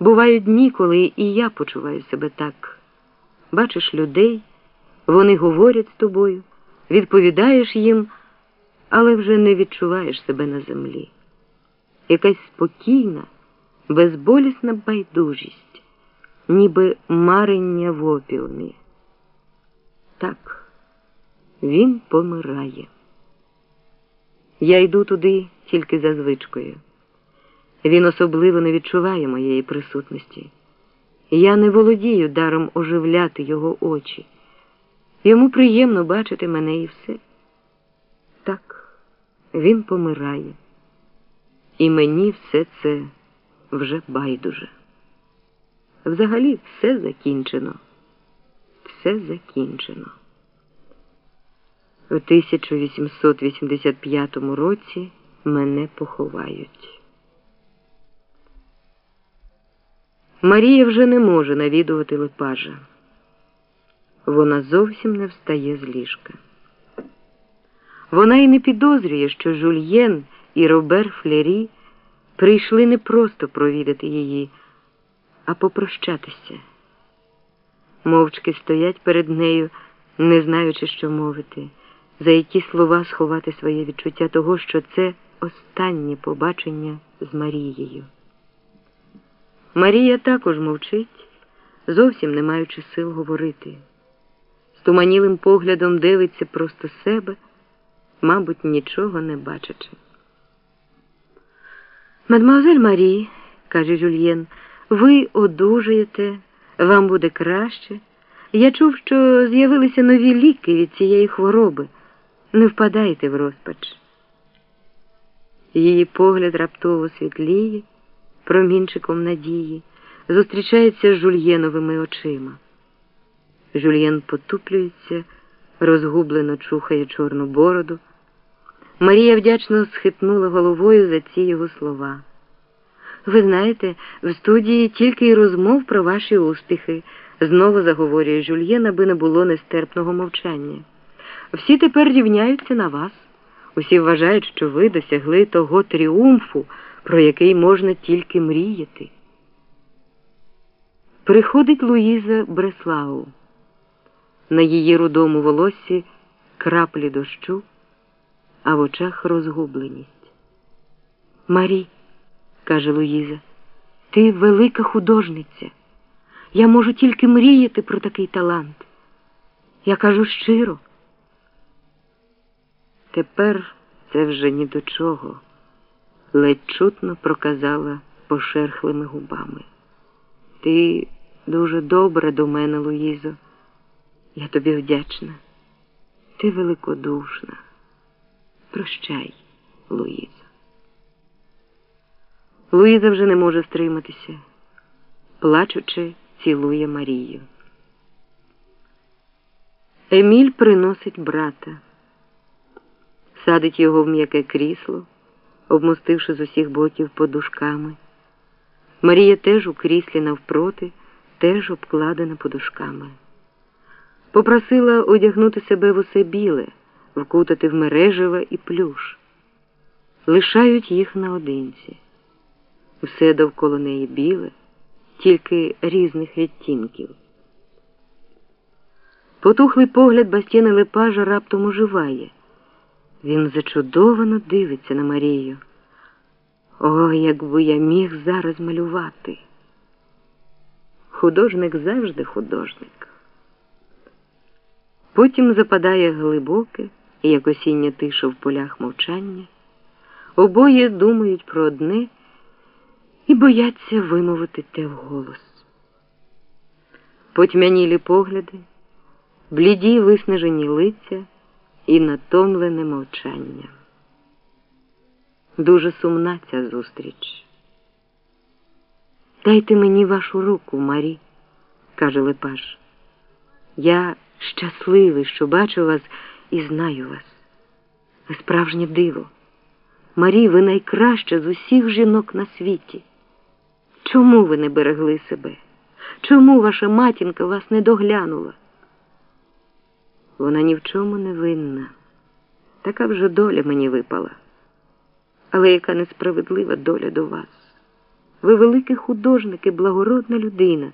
Бувають дні, коли і я почуваю себе так. Бачиш людей, вони говорять з тобою, відповідаєш їм, але вже не відчуваєш себе на землі. Якась спокійна, безболісна байдужість, ніби марення в опіумі. Так, він помирає. Я йду туди тільки за звичкою. Він особливо не відчуває моєї присутності. Я не володію даром оживляти його очі. Йому приємно бачити мене і все. Так, він помирає. І мені все це вже байдуже. Взагалі все закінчено. Все закінчено. У 1885 році мене поховають. Марія вже не може навідувати Лепажа. Вона зовсім не встає з ліжка. Вона й не підозрює, що Жульєн і Робер Флері прийшли не просто провідати її, а попрощатися. Мовчки стоять перед нею, не знаючи, що мовити, за які слова сховати своє відчуття того, що це останнє побачення з Марією. Марія також мовчить, зовсім не маючи сил говорити. З туманілим поглядом дивиться просто себе, мабуть, нічого не бачачи. Мадемуазель Марі, каже Жюльєн, ви одужаєте, вам буде краще. Я чув, що з'явилися нові ліки від цієї хвороби. Не впадайте в розпач. Її погляд раптово світліє промінчиком надії, зустрічається з жульєновими очима. Жульєн потуплюється, розгублено чухає чорну бороду. Марія вдячно схитнула головою за ці його слова. Ви знаєте, в студії тільки й розмов про ваші успіхи, знову заговорює Жульєн, аби не було нестерпного мовчання. Всі тепер рівняються на вас. Усі вважають, що ви досягли того тріумфу про який можна тільки мріяти. Приходить Луїза Бреслау. На її рудому волоссі краплі дощу, а в очах розгубленість. Марі, каже Луїза, ти велика художниця. Я можу тільки мріяти про такий талант. Я кажу щиро. Тепер це вже ні до чого ледь чутно проказала пошерхлими губами. Ти дуже добра до мене, Луїзо. Я тобі вдячна. Ти великодушна. Прощай, Луїзо. Луїза вже не може стриматися, плачучи, цілує Марію. Еміль приносить брата, садить його в м'яке крісло обмостивши з усіх боків подушками. Марія теж у кріслі навпроти, теж обкладена подушками. Попросила одягнути себе в усе біле, вкутати в мережева і плюш. Лишають їх наодинці. Все довкола неї біле, тільки різних відтінків. Потухлий погляд Бастіни Лепажа раптом оживає. Він зачудовано дивиться на Марію. О, якби я міг зараз малювати. Художник завжди художник. Потім западає глибоке, як осіння тиша в полях мовчання. Обоє думають про одне і бояться вимовити те вголос. Потьмянілі погляди, бліді виснажені лиця і натомлене мовчання. Дуже сумна ця зустріч. Дайте мені вашу руку, Марі, каже Лепаш. Я щасливий, що бачу вас і знаю вас. Ви справжнє диво. Марі, ви найкраща з усіх жінок на світі. Чому ви не берегли себе? Чому ваша матінка вас не доглянула? Вона ні в чому не винна. Така вже доля мені випала. Але яка несправедлива доля до вас. Ви великий художник і благородна людина.